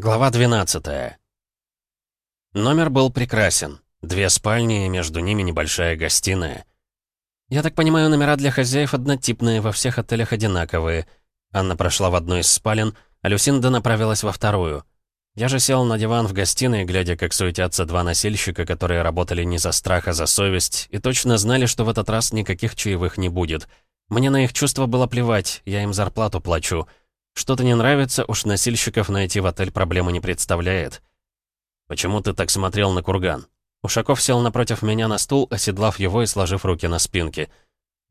Глава 12 Номер был прекрасен. Две спальни и между ними небольшая гостиная. «Я так понимаю, номера для хозяев однотипные, во всех отелях одинаковые». Анна прошла в одну из спален, а Люсинда направилась во вторую. Я же сел на диван в гостиной, глядя, как суетятся два носильщика, которые работали не за страх, а за совесть, и точно знали, что в этот раз никаких чаевых не будет. Мне на их чувства было плевать, я им зарплату плачу. Что-то не нравится, уж носильщиков найти в отель проблемы не представляет. «Почему ты так смотрел на курган?» Ушаков сел напротив меня на стул, оседлав его и сложив руки на спинке.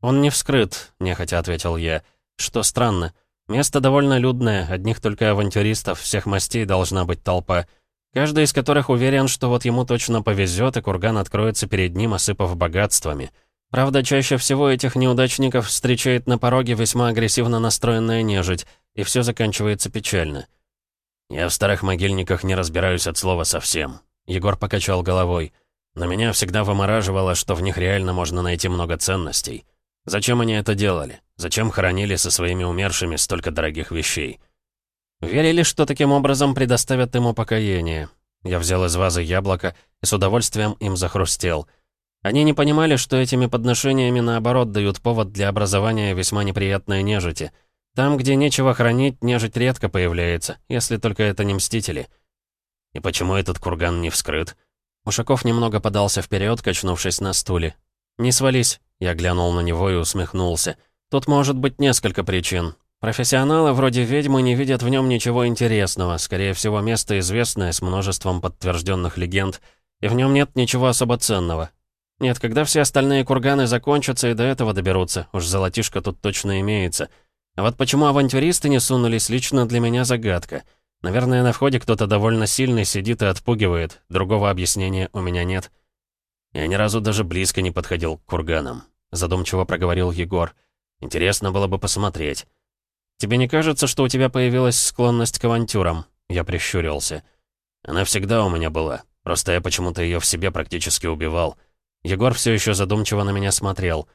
«Он не вскрыт», — нехотя ответил я. «Что странно. Место довольно людное, одних только авантюристов, всех мастей должна быть толпа. Каждый из которых уверен, что вот ему точно повезет, и курган откроется перед ним, осыпав богатствами. Правда, чаще всего этих неудачников встречает на пороге весьма агрессивно настроенная нежить, и все заканчивается печально. «Я в старых могильниках не разбираюсь от слова совсем», — Егор покачал головой. «Но меня всегда вымораживало, что в них реально можно найти много ценностей. Зачем они это делали? Зачем хоронили со своими умершими столько дорогих вещей?» Верили, что таким образом предоставят им упокоение. Я взял из вазы яблоко и с удовольствием им захрустел. Они не понимали, что этими подношениями, наоборот, дают повод для образования весьма неприятной нежити — там, где нечего хранить, нежить редко появляется, если только это не мстители. И почему этот курган не вскрыт? Ушаков немного подался вперед, качнувшись на стуле. «Не свались», — я глянул на него и усмехнулся. «Тут может быть несколько причин. Профессионалы вроде ведьмы не видят в нем ничего интересного, скорее всего, место известное с множеством подтвержденных легенд, и в нем нет ничего особо ценного. Нет, когда все остальные курганы закончатся и до этого доберутся, уж золотишко тут точно имеется». А вот почему авантюристы не сунулись, лично для меня загадка. Наверное, на входе кто-то довольно сильный сидит и отпугивает. Другого объяснения у меня нет. Я ни разу даже близко не подходил к курганам. Задумчиво проговорил Егор. Интересно было бы посмотреть. «Тебе не кажется, что у тебя появилась склонность к авантюрам?» Я прищурился. «Она всегда у меня была. Просто я почему-то ее в себе практически убивал». Егор все еще задумчиво на меня смотрел.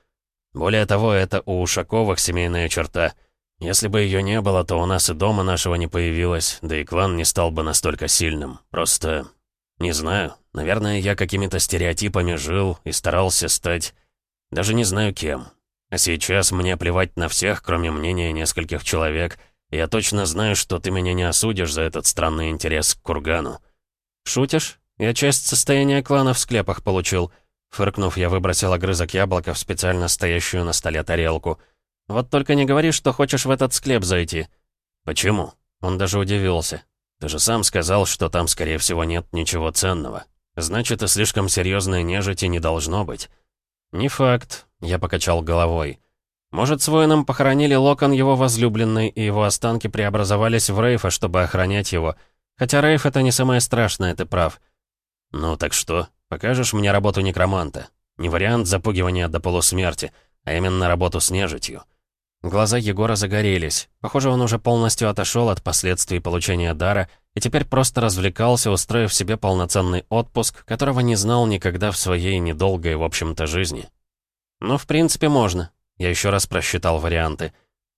«Более того, это у Ушаковых семейная черта — если бы ее не было, то у нас и дома нашего не появилось, да и клан не стал бы настолько сильным. Просто... Не знаю. Наверное, я какими-то стереотипами жил и старался стать... Даже не знаю кем. А сейчас мне плевать на всех, кроме мнения нескольких человек. Я точно знаю, что ты меня не осудишь за этот странный интерес к кургану. «Шутишь? Я часть состояния клана в склепах получил». Фыркнув, я выбросил огрызок яблока в специально стоящую на столе тарелку — вот только не говори, что хочешь в этот склеп зайти». «Почему?» Он даже удивился. «Ты же сам сказал, что там, скорее всего, нет ничего ценного. Значит, и слишком серьезной нежити не должно быть». «Не факт», — я покачал головой. «Может, с воином похоронили локон его возлюбленной, и его останки преобразовались в Рейфа, чтобы охранять его. Хотя Рейф — это не самое страшное, ты прав». «Ну так что? Покажешь мне работу некроманта? Не вариант запугивания до полусмерти, а именно работу с нежитью». Глаза Егора загорелись. Похоже, он уже полностью отошел от последствий получения дара и теперь просто развлекался, устроив себе полноценный отпуск, которого не знал никогда в своей недолгой, в общем-то, жизни. Ну, в принципе, можно. Я еще раз просчитал варианты.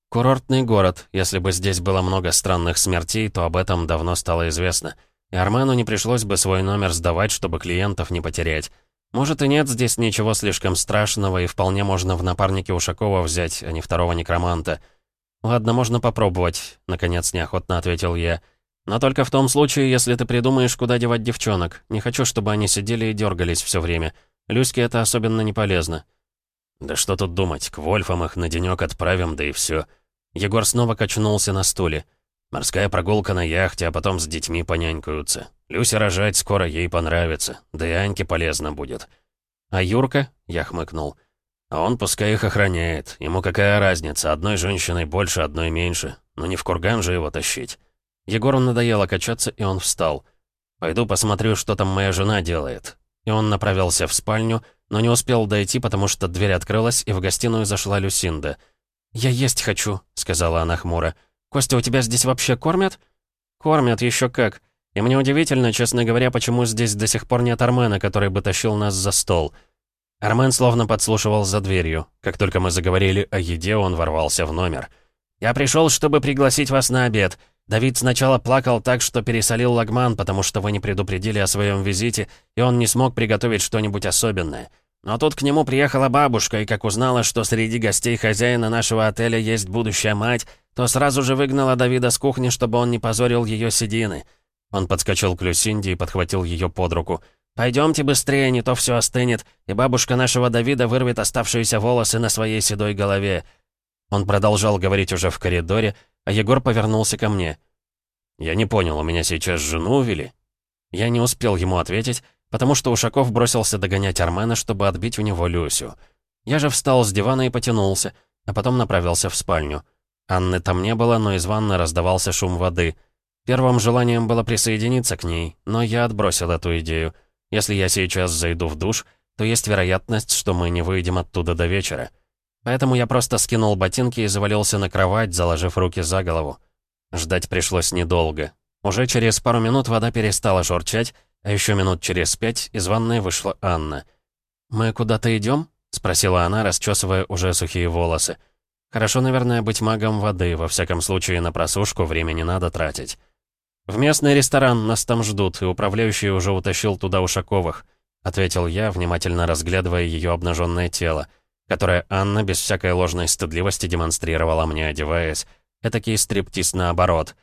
Курортный город. Если бы здесь было много странных смертей, то об этом давно стало известно. И Армену не пришлось бы свой номер сдавать, чтобы клиентов не потерять. Может и нет здесь ничего слишком страшного, и вполне можно в напарнике Ушакова взять, а не второго некроманта. Ладно, можно попробовать, наконец неохотно ответил я. Но только в том случае, если ты придумаешь, куда девать девчонок. Не хочу, чтобы они сидели и дергались все время. Люське это особенно не полезно. Да что тут думать, к Вольфам их на денек отправим, да и все. Егор снова качнулся на стуле. Морская прогулка на яхте, а потом с детьми понянькаются. Люся рожать скоро ей понравится, да и Аньке полезно будет. А Юрка? Я хмыкнул. А он пускай их охраняет. Ему какая разница, одной женщиной больше, одной меньше. Но не в курган же его тащить. Егору надоело качаться, и он встал. «Пойду посмотрю, что там моя жена делает». И он направился в спальню, но не успел дойти, потому что дверь открылась, и в гостиную зашла Люсинда. «Я есть хочу», — сказала она хмуро. «Костя, у тебя здесь вообще кормят?» «Кормят, еще как. И мне удивительно, честно говоря, почему здесь до сих пор нет Армена, который бы тащил нас за стол. Армен словно подслушивал за дверью. Как только мы заговорили о еде, он ворвался в номер. «Я пришел, чтобы пригласить вас на обед. Давид сначала плакал так, что пересолил лагман, потому что вы не предупредили о своем визите, и он не смог приготовить что-нибудь особенное. Но тут к нему приехала бабушка, и как узнала, что среди гостей хозяина нашего отеля есть будущая мать, то сразу же выгнала Давида с кухни, чтобы он не позорил ее седины. Он подскочил к Люсинде и подхватил ее под руку. «Пойдемте быстрее, не то все остынет, и бабушка нашего Давида вырвет оставшиеся волосы на своей седой голове». Он продолжал говорить уже в коридоре, а Егор повернулся ко мне. «Я не понял, у меня сейчас жену увели?» Я не успел ему ответить, потому что Ушаков бросился догонять Армена, чтобы отбить у него Люсю. Я же встал с дивана и потянулся, а потом направился в спальню. Анны там не было, но из ванны раздавался шум воды. Первым желанием было присоединиться к ней, но я отбросил эту идею. Если я сейчас зайду в душ, то есть вероятность, что мы не выйдем оттуда до вечера. Поэтому я просто скинул ботинки и завалился на кровать, заложив руки за голову. Ждать пришлось недолго. Уже через пару минут вода перестала журчать, а еще минут через пять из ванной вышла Анна. «Мы куда-то идем?» — спросила она, расчесывая уже сухие волосы. «Хорошо, наверное, быть магом воды, во всяком случае на просушку времени надо тратить». «В местный ресторан нас там ждут, и управляющий уже утащил туда Ушаковых», — ответил я, внимательно разглядывая ее обнаженное тело, которое Анна без всякой ложной стыдливости демонстрировала мне, одеваясь. Этакий стриптиз наоборот.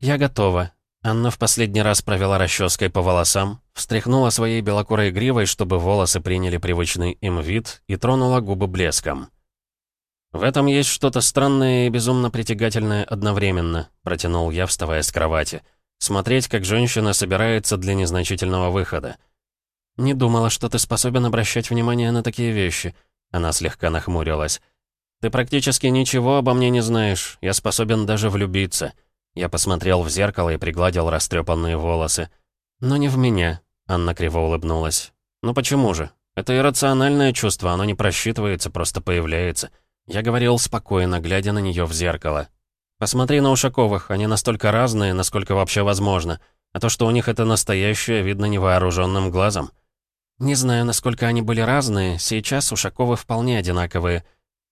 «Я готова», Анна в последний раз провела расческой по волосам, встряхнула своей белокурой гривой, чтобы волосы приняли привычный им вид, и тронула губы блеском. «В этом есть что-то странное и безумно притягательное одновременно», протянул я, вставая с кровати. «Смотреть, как женщина собирается для незначительного выхода». «Не думала, что ты способен обращать внимание на такие вещи», она слегка нахмурилась. «Ты практически ничего обо мне не знаешь. Я способен даже влюбиться». Я посмотрел в зеркало и пригладил растрепанные волосы. «Но не в меня», — Анна криво улыбнулась. «Ну почему же? Это иррациональное чувство, оно не просчитывается, просто появляется». Я говорил спокойно, глядя на нее в зеркало. «Посмотри на Ушаковых, они настолько разные, насколько вообще возможно. А то, что у них это настоящее, видно невооруженным глазом». «Не знаю, насколько они были разные, сейчас Ушаковы вполне одинаковые».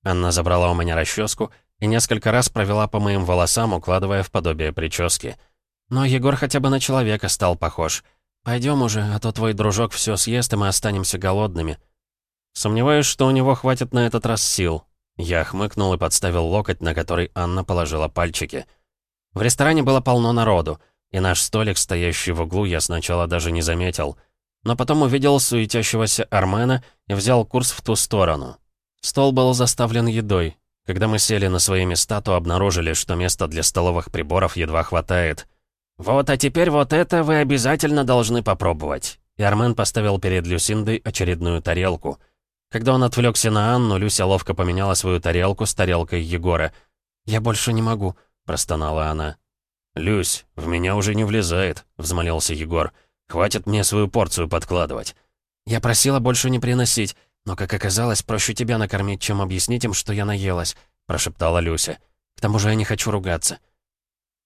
Анна забрала у меня расческу и несколько раз провела по моим волосам, укладывая в подобие прически. Но Егор хотя бы на человека стал похож. Пойдем уже, а то твой дружок все съест, и мы останемся голодными. Сомневаюсь, что у него хватит на этот раз сил. Я хмыкнул и подставил локоть, на который Анна положила пальчики. В ресторане было полно народу, и наш столик, стоящий в углу, я сначала даже не заметил. Но потом увидел суетящегося Армена и взял курс в ту сторону. Стол был заставлен едой, когда мы сели на свои места, то обнаружили, что места для столовых приборов едва хватает. «Вот, а теперь вот это вы обязательно должны попробовать». И Армен поставил перед Люсиндой очередную тарелку. Когда он отвлекся на Анну, Люся ловко поменяла свою тарелку с тарелкой Егора. «Я больше не могу», — простонала она. «Люсь, в меня уже не влезает», — взмолился Егор. «Хватит мне свою порцию подкладывать». «Я просила больше не приносить. «Но, как оказалось, проще тебя накормить, чем объяснить им, что я наелась», — прошептала Люся. «К тому же я не хочу ругаться».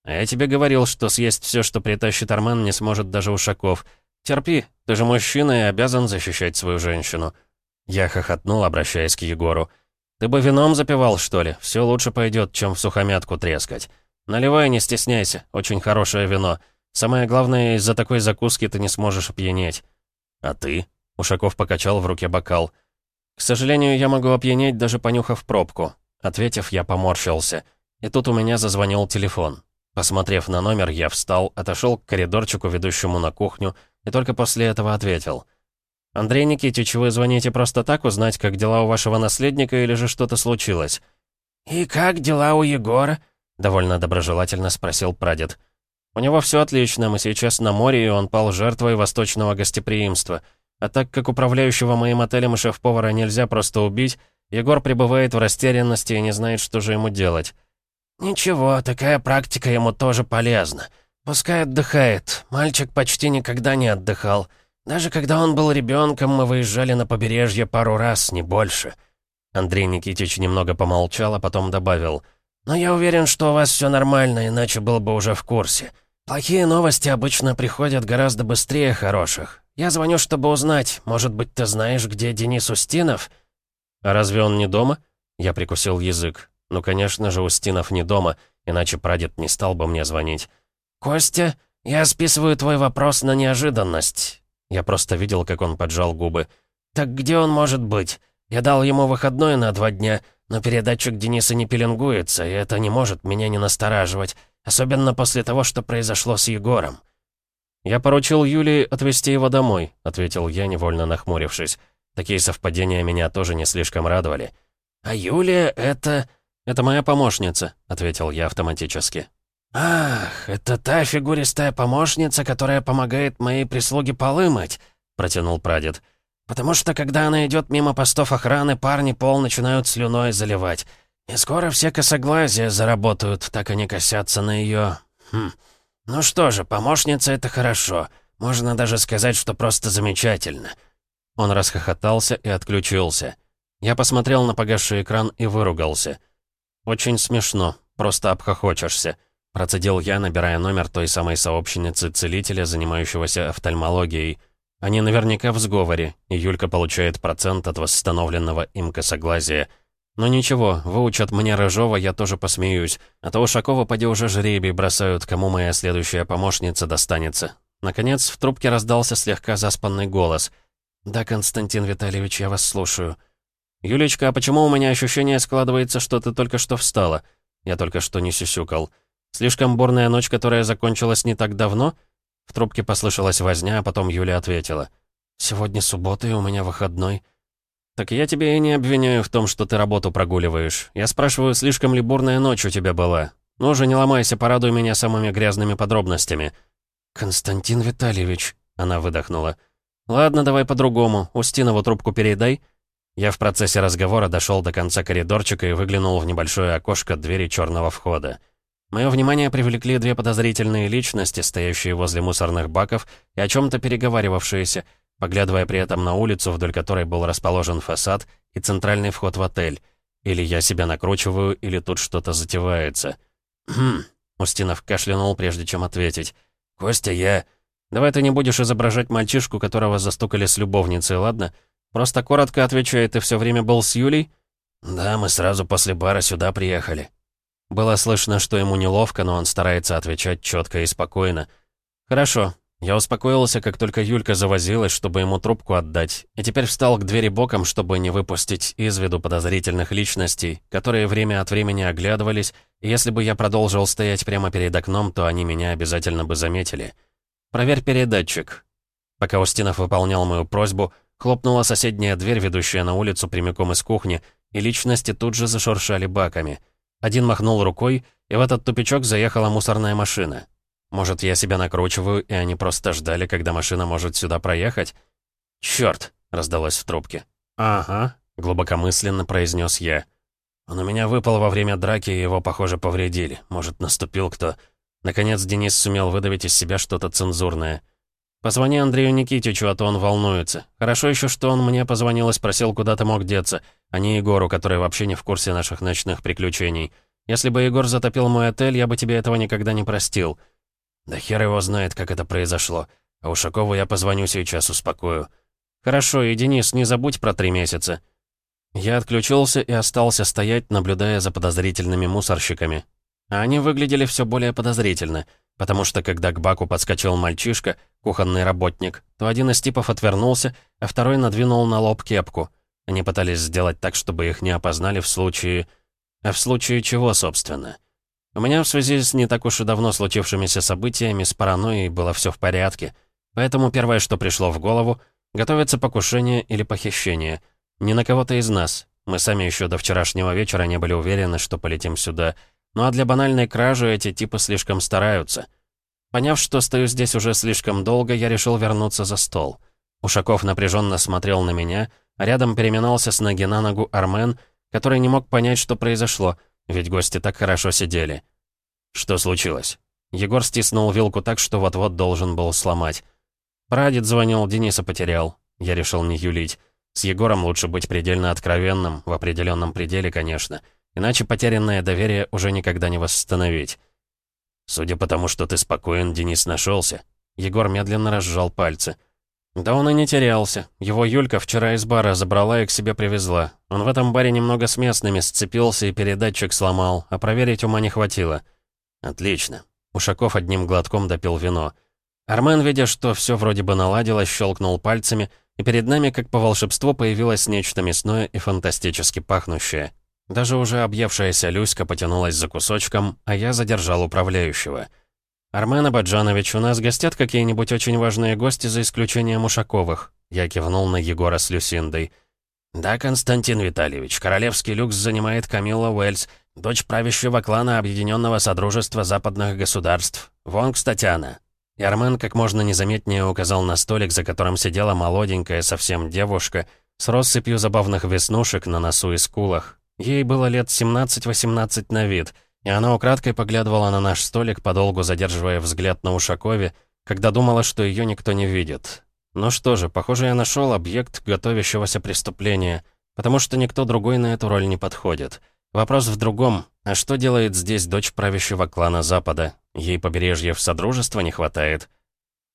«А я тебе говорил, что съесть все, что притащит Армен, не сможет даже Ушаков. Терпи, ты же мужчина и обязан защищать свою женщину». Я хохотнул, обращаясь к Егору. «Ты бы вином запивал, что ли? Все лучше пойдет, чем в сухомятку трескать. Наливай, не стесняйся, очень хорошее вино. Самое главное, из-за такой закуски ты не сможешь опьянеть». «А ты?» — Ушаков покачал в руке бокал. «К сожалению, я могу опьянеть, даже понюхав пробку». Ответив, я поморщился. И тут у меня зазвонил телефон. Посмотрев на номер, я встал, отошел к коридорчику, ведущему на кухню, и только после этого ответил. «Андрей Никитич, вы звоните просто так узнать, как дела у вашего наследника или же что-то случилось?» «И как дела у Егора?» — довольно доброжелательно спросил прадед. «У него все отлично, мы сейчас на море, и он пал жертвой восточного гостеприимства». А так как управляющего моим отелем и шеф-повара нельзя просто убить, Егор пребывает в растерянности и не знает, что же ему делать. «Ничего, такая практика ему тоже полезна. Пускай отдыхает. Мальчик почти никогда не отдыхал. Даже когда он был ребенком, мы выезжали на побережье пару раз, не больше». Андрей Никитич немного помолчал, а потом добавил. «Но я уверен, что у вас все нормально, иначе был бы уже в курсе. Плохие новости обычно приходят гораздо быстрее хороших. «Я звоню, чтобы узнать. Может быть, ты знаешь, где Денис Устинов?» «А разве он не дома?» Я прикусил язык. «Ну, конечно же, Устинов не дома. иначе прадед не стал бы мне звонить. «Костя, я списываю твой вопрос на неожиданность». Я просто видел, как он поджал губы. «Так где он может быть? Я дал ему выходной на два дня, но передатчик Дениса не пеленгуется, и это не может меня не настораживать, особенно после того, что произошло с Егором». «Я поручил Юлии отвезти его домой», — ответил я, невольно нахмурившись. Такие совпадения меня тоже не слишком радовали. «А Юлия — это...» «Это моя помощница», — ответил я автоматически. «Ах, это та фигуристая помощница, которая помогает моей прислуге полы мыть», — протянул прадед. «Потому что, когда она идет мимо постов охраны, парни пол начинают слюной заливать. И скоро все косоглазия заработают, так они косятся на ее. Хм. Ну что же, помощница — это хорошо. Можно даже сказать, что просто замечательно». Он расхохотался и отключился. Я посмотрел на погасший экран и выругался. «Очень смешно, просто обхохочешься», — процедил я, набирая номер той самой сообщницы-целителя, занимающегося офтальмологией. Они наверняка в сговоре, и Юлька получает процент от восстановленного им косоглазия. Но ничего, выучат мне Рыжова, я тоже посмеюсь. А то Ушакова поди уже жребий бросают, кому моя следующая помощница достанется. Наконец, в трубке раздался слегка заспанный голос. «Да, Константин Витальевич, я вас слушаю». «Юлечка, а почему у меня ощущение складывается, что ты только что встала?» Я только что не сюсюкал. «Слишком бурная ночь, которая закончилась не так давно?» В трубке послышалась возня, а потом Юля ответила. «Сегодня суббота, и у меня выходной». «Так я тебя и не обвиняю в том, что ты работу прогуливаешь. Я спрашиваю, слишком ли бурная ночь у тебя была? Ну же, не ломайся, порадуй меня самыми грязными подробностями». «Константин Витальевич», — она выдохнула. «Ладно, давай по-другому. Устинову трубку передай». Я в процессе разговора дошел до конца коридорчика и выглянул в небольшое окошко двери черного входа. Мое внимание привлекли две подозрительные личности, стоящие возле мусорных баков и о чем-то переговаривавшиеся, поглядывая при этом на улицу, вдоль которой был расположен фасад и центральный вход в отель. Или я себя накручиваю, или тут что-то затевается. «Хм...» — Устинов кашлянул, прежде чем ответить. «Костя, я...» «Давай ты не будешь изображать мальчишку, которого застукали с любовницей, ладно?» Просто коротко отвечает, ты все время был с Юлей?» «Да, мы сразу после бара сюда приехали». Было слышно, что ему неловко, но он старается отвечать четко и спокойно. «Хорошо». Я успокоился, как только Юлька завозилась, чтобы ему трубку отдать, и теперь встал к двери боком, чтобы не выпустить из виду подозрительных личностей, которые время от времени оглядывались, и если бы я продолжил стоять прямо перед окном, то они меня обязательно бы заметили. «Проверь передатчик». Пока Устинов выполнял мою просьбу, Хлопнула соседняя дверь, ведущая на улицу прямиком из кухни, и личности тут же зашуршали баками. Один махнул рукой, и в этот тупичок заехала мусорная машина. Может, я себя накручиваю, и они просто ждали, когда машина может сюда проехать? «Чёрт!» — раздалось в трубке. «Ага», — глубокомысленно произнес я. «Он у меня выпал во время драки, и его, похоже, повредили. Может, наступил кто...» Наконец Денис сумел выдавить из себя что-то цензурное. «Позвони Андрею Никитичу, а то он волнуется. Хорошо еще, что он мне позвонил и спросил, куда ты мог деться, а не Егору, который вообще не в курсе наших ночных приключений. Если бы Егор затопил мой отель, я бы тебе этого никогда не простил». «Да хер его знает, как это произошло. А Ушакову я позвоню сейчас, успокою». «Хорошо, и, Денис, не забудь про три месяца». Я отключился и остался стоять, наблюдая за подозрительными мусорщиками. А они выглядели все более подозрительно — потому что когда к баку подскочил мальчишка, кухонный работник, то один из типов отвернулся, а второй надвинул на лоб кепку. Они пытались сделать так, чтобы их не опознали в случае... А в случае чего, собственно? У меня в связи с не так уж и давно случившимися событиями с паранойей было все в порядке, поэтому первое, что пришло в голову, готовится покушение или похищение. Не на кого-то из нас. Мы сами еще до вчерашнего вечера не были уверены, что полетим сюда — ну а для банальной кражи эти типы слишком стараются. Поняв, что стою здесь уже слишком долго, я решил вернуться за стол. Ушаков напряженно смотрел на меня, рядом переминался с ноги на ногу Армен, который не мог понять, что произошло, ведь гости так хорошо сидели. Что случилось? Егор стиснул вилку так, что вот-вот должен был сломать. Прадед звонил, Дениса потерял. Я решил не юлить. С Егором лучше быть предельно откровенным, в определенном пределе, конечно. — Иначе потерянное доверие уже никогда не восстановить. Судя по тому, что ты спокоен, Денис нашелся. Егор медленно разжал пальцы. Да он и не терялся. Его Юлька вчера из бара забрала и к себе привезла. Он в этом баре немного с местными сцепился и передатчик сломал, а проверить ума не хватило. Отлично. Ушаков одним глотком допил вино. Армен, видя, что все вроде бы наладилось, щелкнул пальцами, и перед нами, как по волшебству, появилось нечто мясное и фантастически пахнущее. Даже уже объевшаяся Люська потянулась за кусочком, а я задержал управляющего. «Армен Абаджанович, у нас гостят какие-нибудь очень важные гости, за исключением Ушаковых?» Я кивнул на Егора с Люсиндой. «Да, Константин Витальевич, королевский люкс занимает Камилла Уэльс, дочь правящего клана Объединенного Содружества Западных Государств. Вон, кстати, она». И Армен как можно незаметнее указал на столик, за которым сидела молоденькая совсем девушка с россыпью забавных веснушек на носу и скулах. Ей было лет 17-18 на вид, и она украдкой поглядывала на наш столик, подолгу задерживая взгляд на Ушакове, когда думала, что ее никто не видит. Ну что же, похоже, я нашел объект готовящегося преступления, потому что никто другой на эту роль не подходит. Вопрос в другом. А что делает здесь дочь правящего клана Запада? Ей побережья в Содружество не хватает.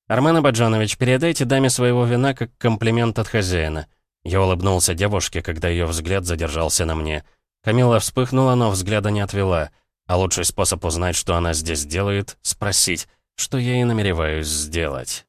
«Армен Абаджанович, передайте даме своего вина как комплимент от хозяина». Я улыбнулся девушке, когда ее взгляд задержался на мне. Камила вспыхнула, но взгляда не отвела. А лучший способ узнать, что она здесь делает — спросить, что я и намереваюсь сделать.